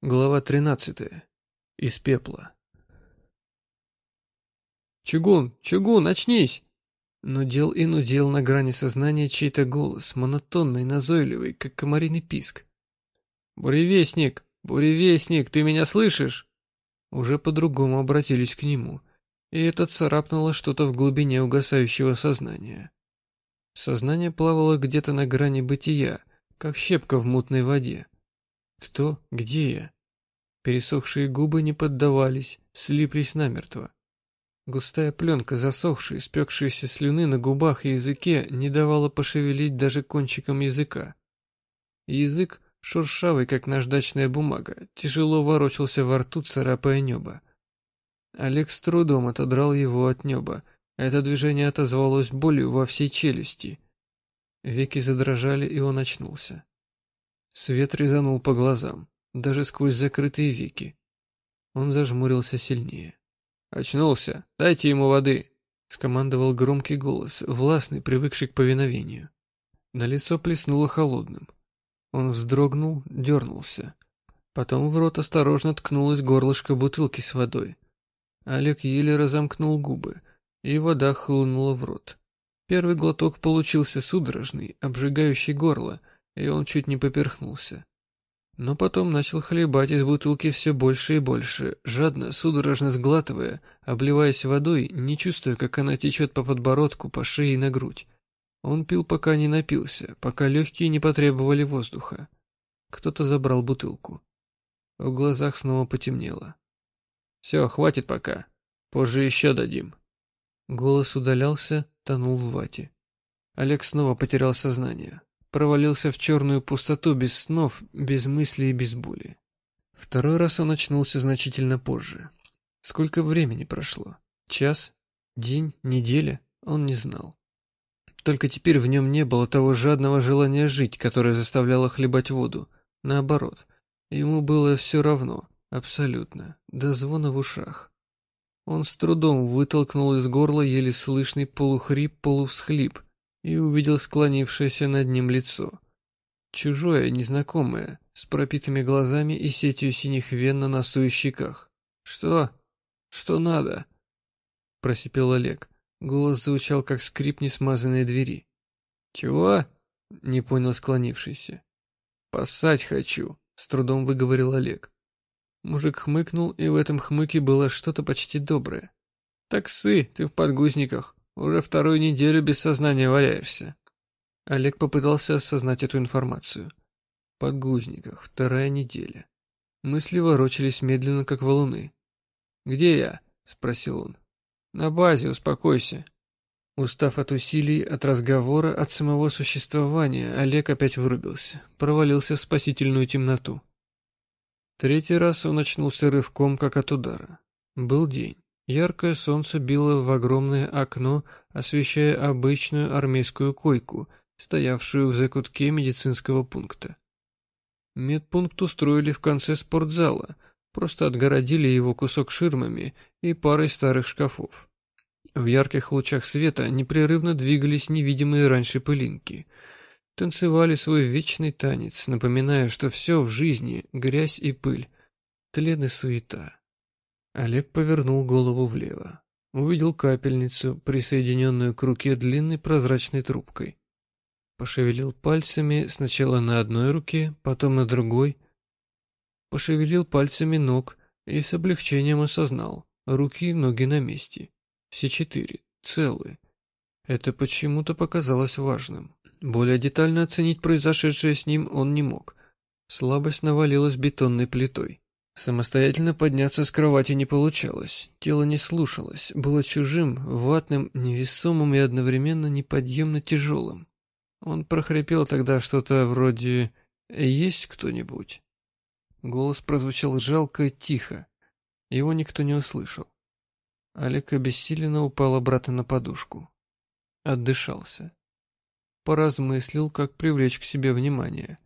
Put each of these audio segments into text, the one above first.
Глава 13. Из пепла. «Чугун! Чугун, очнись!» Нудел и нудел на грани сознания чей-то голос, монотонный, назойливый, как комариный писк. «Буревестник! Буревестник, ты меня слышишь?» Уже по-другому обратились к нему, и это царапнуло что-то в глубине угасающего сознания. Сознание плавало где-то на грани бытия, как щепка в мутной воде. Кто? Где я? Пересохшие губы не поддавались, слиплись намертво. Густая пленка засохшей, спекшейся слюны на губах и языке не давала пошевелить даже кончиком языка. Язык, шуршавый, как наждачная бумага, тяжело ворочался во рту, царапая небо. Олег с трудом отодрал его от неба. Это движение отозвалось болью во всей челюсти. Веки задрожали, и он очнулся. Свет резанул по глазам, даже сквозь закрытые веки. Он зажмурился сильнее. «Очнулся! Дайте ему воды!» — скомандовал громкий голос, властный, привыкший к повиновению. На лицо плеснуло холодным. Он вздрогнул, дернулся. Потом в рот осторожно ткнулось горлышко бутылки с водой. Олег еле разомкнул губы, и вода хлынула в рот. Первый глоток получился судорожный, обжигающий горло — и он чуть не поперхнулся. Но потом начал хлебать из бутылки все больше и больше, жадно, судорожно сглатывая, обливаясь водой, не чувствуя, как она течет по подбородку, по шее и на грудь. Он пил, пока не напился, пока легкие не потребовали воздуха. Кто-то забрал бутылку. В глазах снова потемнело. «Все, хватит пока. Позже еще дадим». Голос удалялся, тонул в вате. Олег снова потерял сознание провалился в черную пустоту без снов, без мыслей и без боли. Второй раз он очнулся значительно позже. Сколько времени прошло? Час? День? Неделя? Он не знал. Только теперь в нем не было того жадного желания жить, которое заставляло хлебать воду. Наоборот, ему было все равно, абсолютно, до звона в ушах. Он с трудом вытолкнул из горла еле слышный полухрип, полувсхлип, и увидел склонившееся над ним лицо. Чужое, незнакомое, с пропитыми глазами и сетью синих вен на носу и щеках. «Что? Что надо?» — просипел Олег. Голос звучал, как скрип несмазанной двери. «Чего?» — не понял склонившийся. «Поссать хочу», — с трудом выговорил Олег. Мужик хмыкнул, и в этом хмыке было что-то почти доброе. «Так сы, ты в подгузниках. Уже вторую неделю без сознания валяешься. Олег попытался осознать эту информацию. Подгузниках, вторая неделя. Мысли ворочались медленно, как валуны. «Где я?» — спросил он. «На базе, успокойся». Устав от усилий, от разговора, от самого существования, Олег опять вырубился, провалился в спасительную темноту. Третий раз он очнулся рывком, как от удара. Был день. Яркое солнце било в огромное окно, освещая обычную армейскую койку, стоявшую в закутке медицинского пункта. Медпункт устроили в конце спортзала, просто отгородили его кусок ширмами и парой старых шкафов. В ярких лучах света непрерывно двигались невидимые раньше пылинки. Танцевали свой вечный танец, напоминая, что все в жизни — грязь и пыль, тлен и суета. Олег повернул голову влево. Увидел капельницу, присоединенную к руке длинной прозрачной трубкой. Пошевелил пальцами сначала на одной руке, потом на другой. Пошевелил пальцами ног и с облегчением осознал. Руки и ноги на месте. Все четыре, целые. Это почему-то показалось важным. Более детально оценить произошедшее с ним он не мог. Слабость навалилась бетонной плитой. Самостоятельно подняться с кровати не получалось, тело не слушалось, было чужим, ватным, невесомым и одновременно неподъемно тяжелым. Он прохрипел тогда что-то вроде «Есть кто-нибудь?». Голос прозвучал жалко и тихо. Его никто не услышал. Олег обессиленно упал обратно на подушку. Отдышался. Поразмыслил, как привлечь к себе внимание.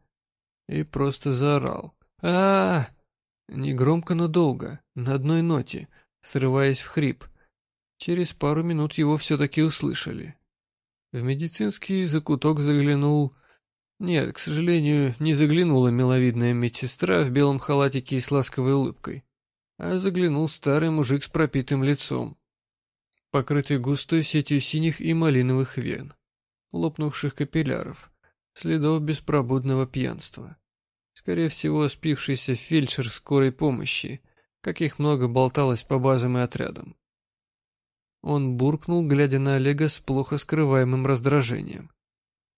И просто заорал. а, -а, -а Негромко, но долго, на одной ноте, срываясь в хрип. Через пару минут его все-таки услышали. В медицинский закуток заглянул... Нет, к сожалению, не заглянула миловидная медсестра в белом халатике и с ласковой улыбкой, а заглянул старый мужик с пропитым лицом, покрытый густой сетью синих и малиновых вен, лопнувших капилляров, следов беспробудного пьянства. Скорее всего, спившийся фельдшер скорой помощи, каких много болталось по базам и отрядам. Он буркнул, глядя на Олега с плохо скрываемым раздражением.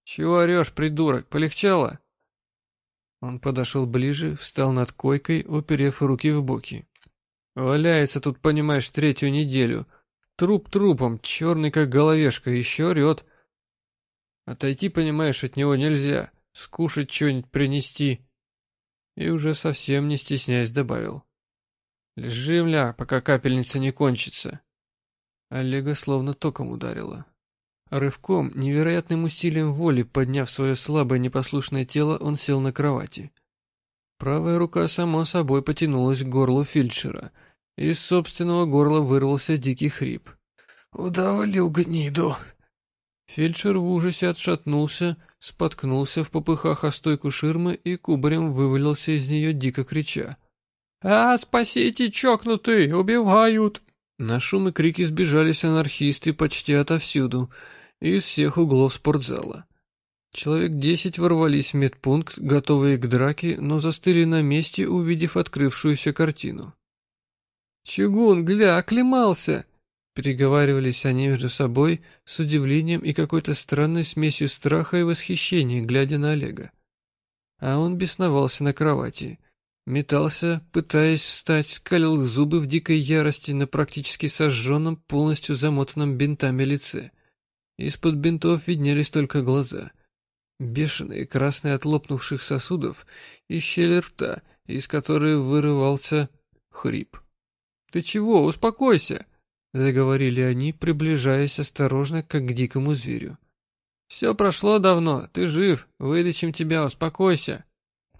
«Чего орешь, придурок? Полегчало?» Он подошел ближе, встал над койкой, уперев руки в боки. «Валяется тут, понимаешь, третью неделю. Труп трупом, черный как головешка, еще орет. Отойти, понимаешь, от него нельзя. Скушать что-нибудь принести». И уже совсем не стесняясь добавил. «Лежи, мля, пока капельница не кончится». Олега словно током ударило. Рывком, невероятным усилием воли, подняв свое слабое непослушное тело, он сел на кровати. Правая рука само собой потянулась к горлу фельдшера. Из собственного горла вырвался дикий хрип. «Удавалил гниду!» Фельдшер в ужасе отшатнулся, споткнулся в попыхах о стойку ширмы и кубарем вывалился из нее, дико крича. «А, спасите, чокнутый! Убивают!» На шум и крики сбежались анархисты почти отовсюду, из всех углов спортзала. Человек десять ворвались в медпункт, готовые к драке, но застыли на месте, увидев открывшуюся картину. «Чугун, гля, оклемался!» Переговаривались они между собой с удивлением и какой-то странной смесью страха и восхищения, глядя на Олега. А он бесновался на кровати, Метался, пытаясь встать, скалил зубы в дикой ярости на практически сожженном, полностью замотанном бинтами лице. Из-под бинтов виднелись только глаза. Бешеные, красные от лопнувших сосудов и щель рта, из которой вырывался хрип. «Ты чего? Успокойся!» — заговорили они, приближаясь осторожно, как к дикому зверю. «Все прошло давно, ты жив, вылечим тебя, успокойся!»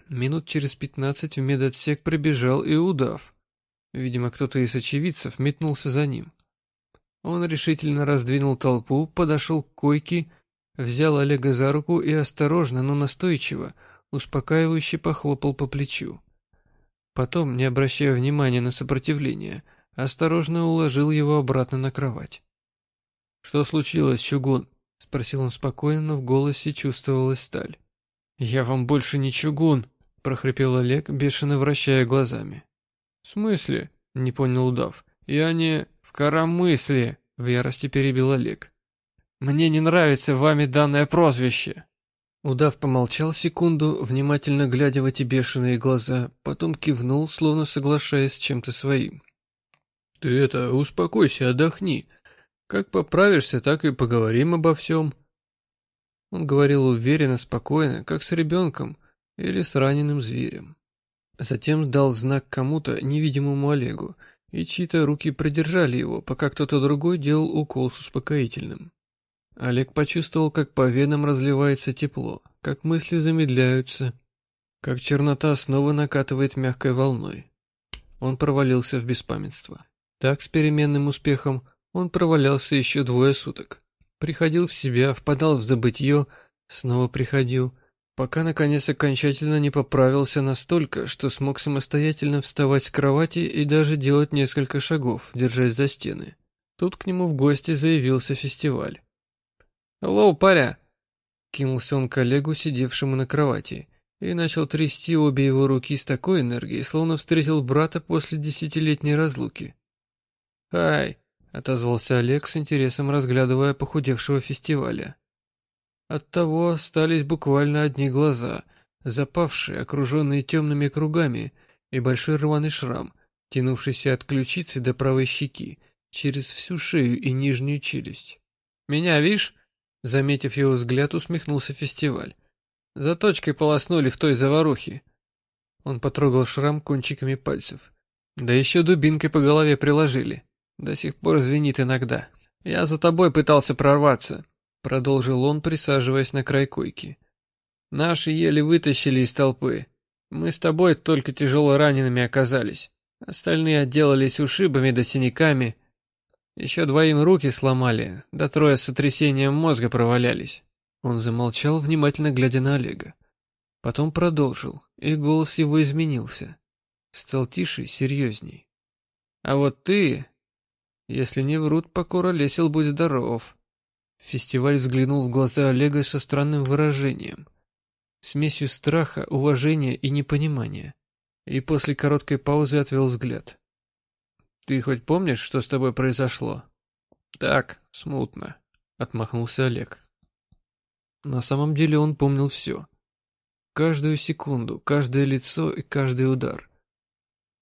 Минут через пятнадцать в медотсек прибежал и удав. Видимо, кто-то из очевидцев метнулся за ним. Он решительно раздвинул толпу, подошел к койке, взял Олега за руку и осторожно, но настойчиво, успокаивающе похлопал по плечу. Потом, не обращая внимания на сопротивление, осторожно уложил его обратно на кровать. «Что случилось, Чугун?» — спросил он спокойно, но в голосе чувствовалась сталь. «Я вам больше не чугун!» прохрипел Олег, бешено вращая глазами. «В смысле?» — не понял удав. «Я не... в коромысле!» — в ярости перебил Олег. «Мне не нравится вами данное прозвище!» Удав помолчал секунду, внимательно глядя в эти бешеные глаза, потом кивнул, словно соглашаясь с чем-то своим. «Ты это, успокойся, отдохни. Как поправишься, так и поговорим обо всем». Он говорил уверенно, спокойно, как с ребенком, или с раненым зверем. Затем дал знак кому-то, невидимому Олегу, и чьи-то руки продержали его, пока кто-то другой делал укол с успокоительным. Олег почувствовал, как по венам разливается тепло, как мысли замедляются, как чернота снова накатывает мягкой волной. Он провалился в беспамятство. Так, с переменным успехом, он провалялся еще двое суток. Приходил в себя, впадал в забытье, снова приходил, пока наконец окончательно не поправился настолько, что смог самостоятельно вставать с кровати и даже делать несколько шагов, держась за стены. Тут к нему в гости заявился фестиваль. «Алло, паря!» Кинулся он коллегу, сидевшему на кровати, и начал трясти обе его руки с такой энергией, словно встретил брата после десятилетней разлуки. «Хай!» — отозвался Олег с интересом, разглядывая похудевшего фестиваля. Оттого остались буквально одни глаза, запавшие, окруженные темными кругами, и большой рваный шрам, тянувшийся от ключицы до правой щеки, через всю шею и нижнюю челюсть. «Меня, видишь?» Заметив его взгляд, усмехнулся фестиваль. «Заточкой полоснули в той заварухе». Он потрогал шрам кончиками пальцев. Да еще дубинкой по голове приложили. До сих пор звенит иногда. Я за тобой пытался прорваться. Продолжил он, присаживаясь на край койки. Наши еле вытащили из толпы. Мы с тобой только тяжело ранеными оказались. Остальные отделались ушибами да синяками. Еще двоим руки сломали, да трое с сотрясением мозга провалялись. Он замолчал, внимательно глядя на Олега. Потом продолжил, и голос его изменился. Стал тише серьезней. «А вот ты, если не врут, покора лесел, будь здоров». Фестиваль взглянул в глаза Олега со странным выражением. Смесью страха, уважения и непонимания. И после короткой паузы отвел взгляд. «Ты хоть помнишь, что с тобой произошло?» «Так, смутно», — отмахнулся Олег. На самом деле он помнил все. Каждую секунду, каждое лицо и каждый удар.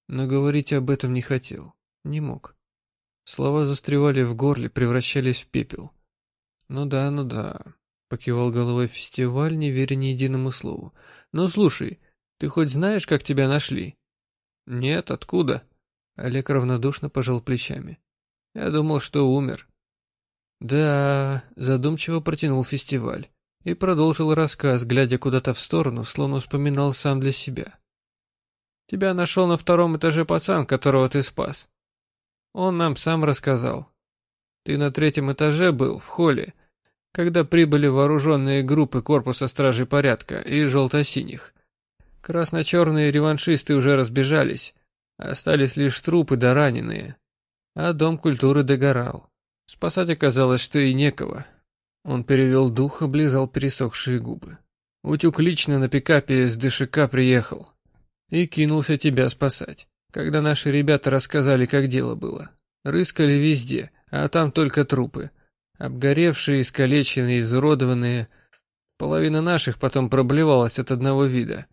Но говорить об этом не хотел, не мог. Слова застревали в горле, превращались в пепел. «Ну да, ну да», — покивал головой фестиваль, не веря ни единому слову. «Ну слушай, ты хоть знаешь, как тебя нашли?» «Нет, откуда?» Олег равнодушно пожал плечами. «Я думал, что умер». «Да», — задумчиво протянул фестиваль и продолжил рассказ, глядя куда-то в сторону, словно вспоминал сам для себя. «Тебя нашел на втором этаже пацан, которого ты спас. Он нам сам рассказал. Ты на третьем этаже был, в холле, когда прибыли вооруженные группы корпуса стражей порядка и желто-синих. Красно-черные реваншисты уже разбежались, остались лишь трупы да раненые, а дом культуры догорал. Спасать оказалось, что и некого, он перевел дух, облизал пересохшие губы. Утюг лично на пикапе с ДШК приехал. И кинулся тебя спасать. Когда наши ребята рассказали, как дело было. Рыскали везде, а там только трупы. Обгоревшие, искалеченные, изуродованные. Половина наших потом проблевалась от одного вида.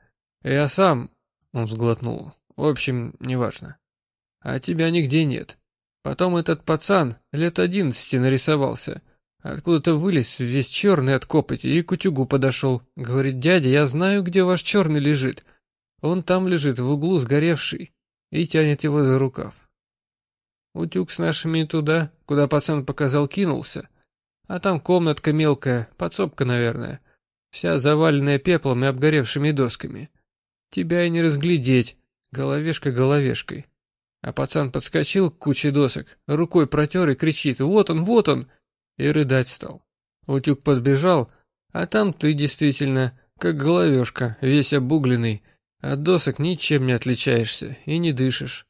Я сам... Он сглотнул. В общем, неважно. А тебя нигде нет. Потом этот пацан лет одиннадцати нарисовался. Откуда-то вылез, весь черный от копоти, и к утюгу подошел. Говорит, дядя, я знаю, где ваш черный лежит. Он там лежит, в углу сгоревший. И тянет его за рукав. Утюг с нашими туда, куда пацан показал, кинулся. А там комнатка мелкая, подсобка, наверное. Вся заваленная пеплом и обгоревшими досками. Тебя и не разглядеть, головешка головешкой. А пацан подскочил к куче досок, рукой протер и кричит «Вот он, вот он!» и рыдать стал. Утюг подбежал, а там ты действительно, как головешка, весь обугленный, от досок ничем не отличаешься и не дышишь.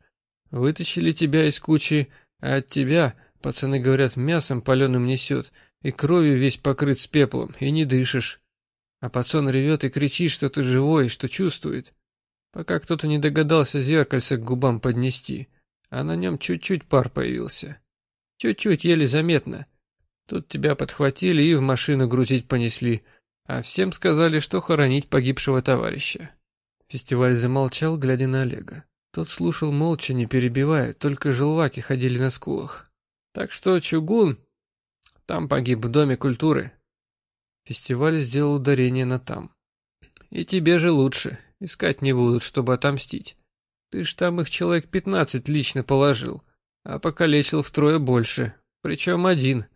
Вытащили тебя из кучи, а от тебя, пацаны говорят, мясом паленым несет, и кровью весь покрыт с пеплом, и не дышишь. А пацан ревет и кричит, что ты живой, что чувствует. Пока кто-то не догадался зеркальце к губам поднести, а на нем чуть-чуть пар появился. Чуть-чуть, еле заметно. Тут тебя подхватили и в машину грузить понесли, а всем сказали, что хоронить погибшего товарища. Фестиваль замолчал, глядя на Олега. Тот слушал молча, не перебивая, только желваки ходили на скулах. Так что чугун там погиб в Доме культуры. Фестиваль сделал ударение на «там». И тебе же лучше, искать не будут, чтобы отомстить. Ты ж там их человек пятнадцать лично положил, а покалечил втрое больше, причем один —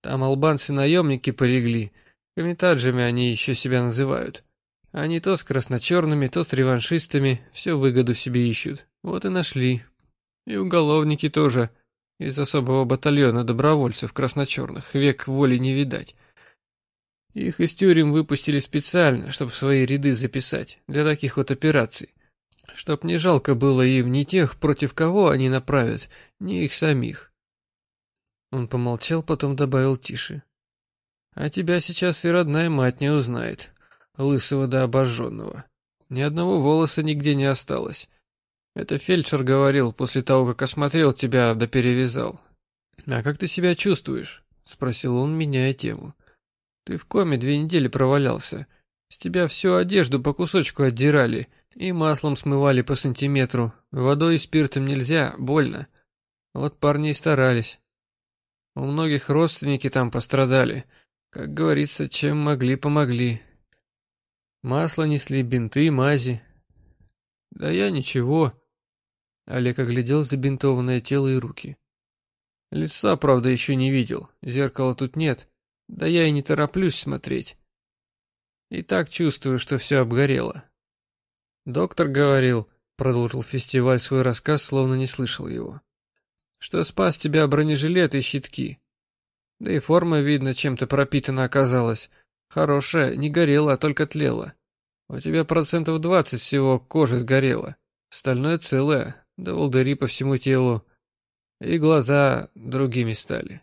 там албанцы-наемники полегли. Комитаджами они еще себя называют. Они то с красно-черными, то с реваншистами, все выгоду себе ищут. Вот и нашли. И уголовники тоже. Из особого батальона добровольцев красно-черных. Век воли не видать. Их из тюрем выпустили специально, чтобы свои ряды записать. Для таких вот операций. Чтоб не жалко было им ни тех, против кого они направят, ни их самих. Он помолчал, потом добавил тише. «А тебя сейчас и родная мать не узнает, лысого да обожженного. Ни одного волоса нигде не осталось. Это фельдшер говорил после того, как осмотрел тебя да перевязал. А как ты себя чувствуешь?» — спросил он, меняя тему. «Ты в коме две недели провалялся. С тебя всю одежду по кусочку отдирали и маслом смывали по сантиметру. Водой и спиртом нельзя, больно. Вот парни и старались». У многих родственники там пострадали. Как говорится, чем могли, помогли. Масло несли, бинты, мази. Да я ничего. Олег оглядел забинтованное тело и руки. Лица, правда, еще не видел. Зеркала тут нет. Да я и не тороплюсь смотреть. И так чувствую, что все обгорело. Доктор говорил, продолжил фестиваль свой рассказ, словно не слышал его что спас тебя бронежилет и щитки. Да и форма, видно, чем-то пропитана оказалась. Хорошая, не горела, а только тлела. У тебя процентов двадцать всего кожи сгорело. Остальное целое, да волдыри по всему телу. И глаза другими стали.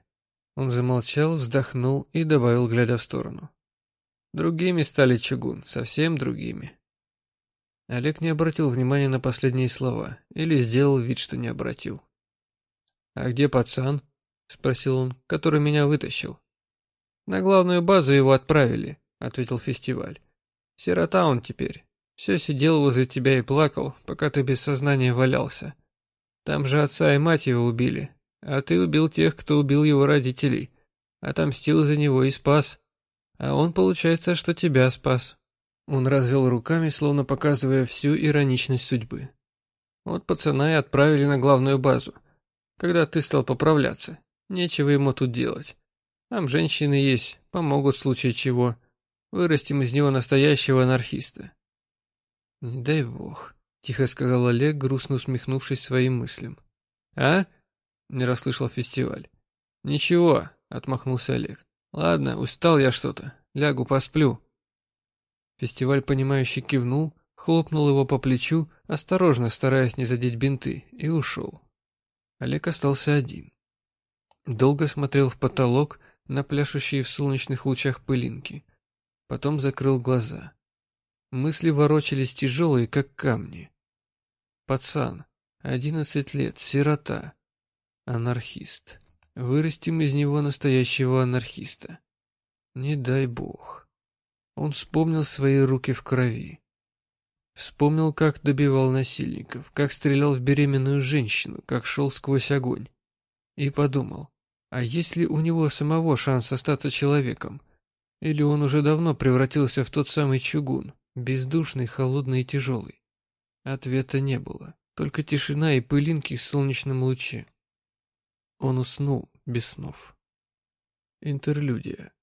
Он замолчал, вздохнул и добавил, глядя в сторону. Другими стали чугун, совсем другими. Олег не обратил внимания на последние слова, или сделал вид, что не обратил. «А где пацан?» — спросил он, — «который меня вытащил». «На главную базу его отправили», — ответил фестиваль. «Сирота он теперь. Все сидел возле тебя и плакал, пока ты без сознания валялся. Там же отца и мать его убили, а ты убил тех, кто убил его родителей. Отомстил за него и спас. А он, получается, что тебя спас. Он развел руками, словно показывая всю ироничность судьбы. Вот пацана и отправили на главную базу. Когда ты стал поправляться, нечего ему тут делать. Там женщины есть, помогут в случае чего. Вырастим из него настоящего анархиста. Дай бог, тихо сказал Олег, грустно усмехнувшись своим мыслям. А? Не расслышал фестиваль. Ничего, отмахнулся Олег. Ладно, устал я что-то. Лягу посплю. Фестиваль, понимающий, кивнул, хлопнул его по плечу, осторожно стараясь не задеть бинты, и ушел. Олег остался один. Долго смотрел в потолок на пляшущие в солнечных лучах пылинки. Потом закрыл глаза. Мысли ворочались тяжелые, как камни. Пацан, одиннадцать лет, сирота, анархист. Вырастим из него настоящего анархиста. Не дай бог. Он вспомнил свои руки в крови. Вспомнил, как добивал насильников, как стрелял в беременную женщину, как шел сквозь огонь. И подумал, а есть ли у него самого шанс остаться человеком? Или он уже давно превратился в тот самый чугун, бездушный, холодный и тяжелый? Ответа не было, только тишина и пылинки в солнечном луче. Он уснул без снов. Интерлюдия.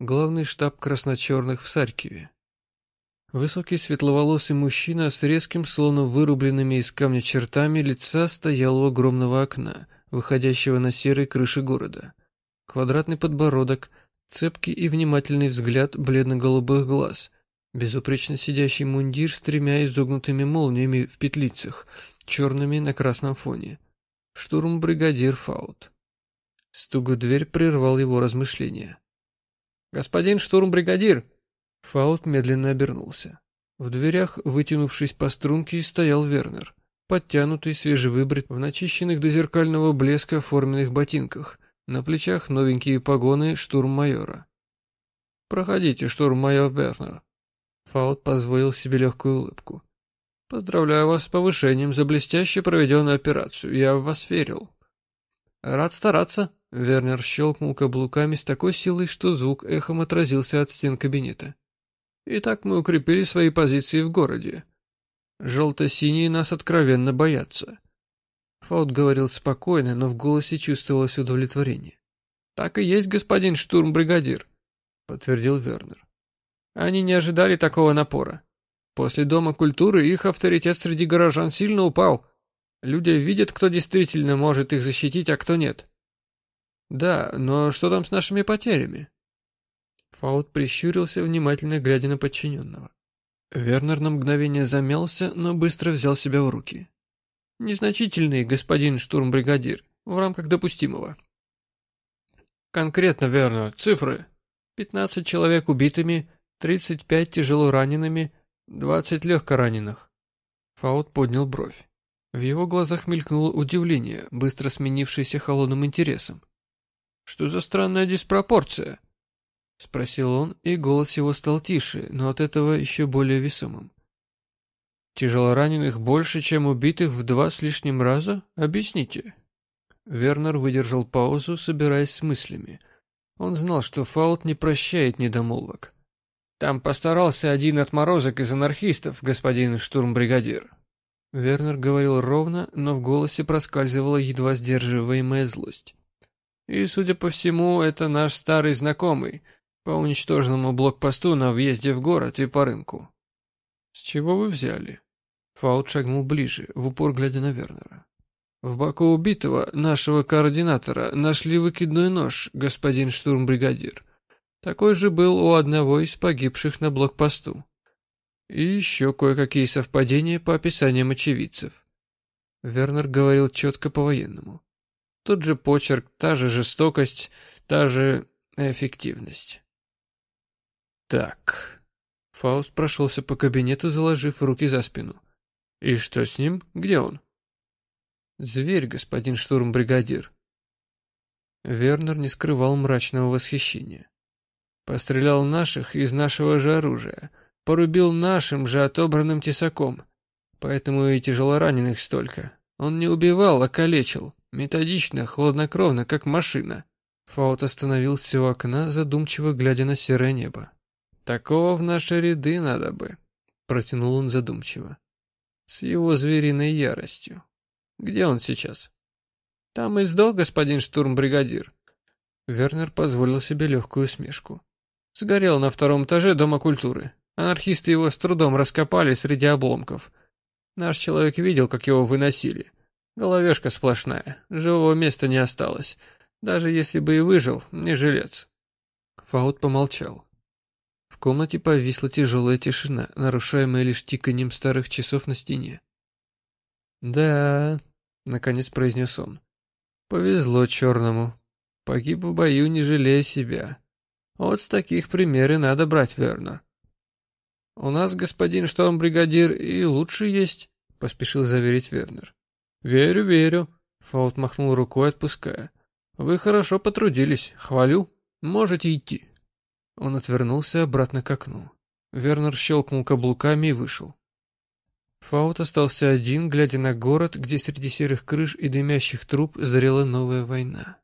Главный штаб красно-черных в Саркиве. Высокий светловолосый мужчина с резким, словно вырубленными из камня чертами лица стоял у огромного окна, выходящего на серой крыше города. Квадратный подбородок, цепкий и внимательный взгляд бледно-голубых глаз, безупречно сидящий мундир с тремя изогнутыми молниями в петлицах, черными на красном фоне. Штурм-бригадир Фаут. Стук в дверь прервал его размышления. «Господин штурм-бригадир!» Фаут медленно обернулся. В дверях, вытянувшись по струнке, стоял Вернер, подтянутый, свежевыбрит, в начищенных до зеркального блеска форменных ботинках, на плечах новенькие погоны штурм-майора. «Проходите, штурм-майор Вернер». Фаут позволил себе легкую улыбку. Поздравляю вас с повышением за блестяще проведенную операцию. Я в вас верил. Рад стараться. Вернер щелкнул каблуками с такой силой, что звук эхом отразился от стен кабинета. Итак, мы укрепили свои позиции в городе. Желто-синие нас откровенно боятся. Фаут говорил спокойно, но в голосе чувствовалось удовлетворение. «Так и есть, господин штурм-бригадир», — подтвердил Вернер. «Они не ожидали такого напора. После Дома культуры их авторитет среди горожан сильно упал. Люди видят, кто действительно может их защитить, а кто нет. Да, но что там с нашими потерями? Фаут прищурился, внимательно глядя на подчиненного. Вернер на мгновение замялся, но быстро взял себя в руки. Незначительный, господин штурмбригадир, в рамках допустимого. Конкретно, верно, цифры. 15 человек убитыми, 35 тяжело ранеными, «Двадцать легко раненых». Фаут поднял бровь. В его глазах мелькнуло удивление, быстро сменившееся холодным интересом. «Что за странная диспропорция?» — спросил он, и голос его стал тише, но от этого еще более весомым. «Тяжелораненых больше, чем убитых в два с лишним раза? Объясните». Вернер выдержал паузу, собираясь с мыслями. Он знал, что Фаут не прощает недомолвок. Там постарался один отморозок из анархистов, господин штурмбригадир. Вернер говорил ровно, но в голосе проскальзывала едва сдерживаемая злость. И, судя по всему, это наш старый знакомый по уничтоженному блокпосту на въезде в город и по рынку. С чего вы взяли? Фаут шагнул ближе, в упор глядя на Вернера. В боку убитого, нашего координатора, нашли выкидной нож, господин штурмбригадир. Такой же был у одного из погибших на блокпосту. И еще кое-какие совпадения по описаниям очевидцев. Вернер говорил четко по-военному. Тот же почерк, та же жестокость, та же эффективность. Так. Фауст прошелся по кабинету, заложив руки за спину. И что с ним? Где он? Зверь, господин штурм-бригадир. Вернер не скрывал мрачного восхищения. Пострелял наших из нашего же оружия, порубил нашим же отобранным тесаком. Поэтому и тяжелораненых столько. Он не убивал, а калечил. Методично, хладнокровно, как машина. Фаут остановился у окна, задумчиво глядя на серое небо. «Такого в наши ряды надо бы», — протянул он задумчиво. «С его звериной яростью. Где он сейчас?» «Там и сдох, господин штурм-бригадир». Вернер позволил себе легкую усмешку. «Сгорел на втором этаже Дома культуры. Анархисты его с трудом раскопали среди обломков. Наш человек видел, как его выносили. Головешка сплошная, живого места не осталось. Даже если бы и выжил, не жилец. Фаут помолчал. В комнате повисла тяжелая тишина, нарушаемая лишь тиканьем старых часов на стене. «Да», — наконец произнес он, — «повезло черному. Погиб в бою, не жалея себя. Вот с таких примеры надо брать, Вернер». «У нас, господин шторм-бригадир, и лучше есть», — поспешил заверить Вернер. «Верю, верю», — Фаут махнул рукой, отпуская. «Вы хорошо потрудились, хвалю. Можете идти». Он отвернулся обратно к окну. Вернер щелкнул каблуками и вышел. Фаут остался один, глядя на город, где среди серых крыш и дымящих труб зрела новая война.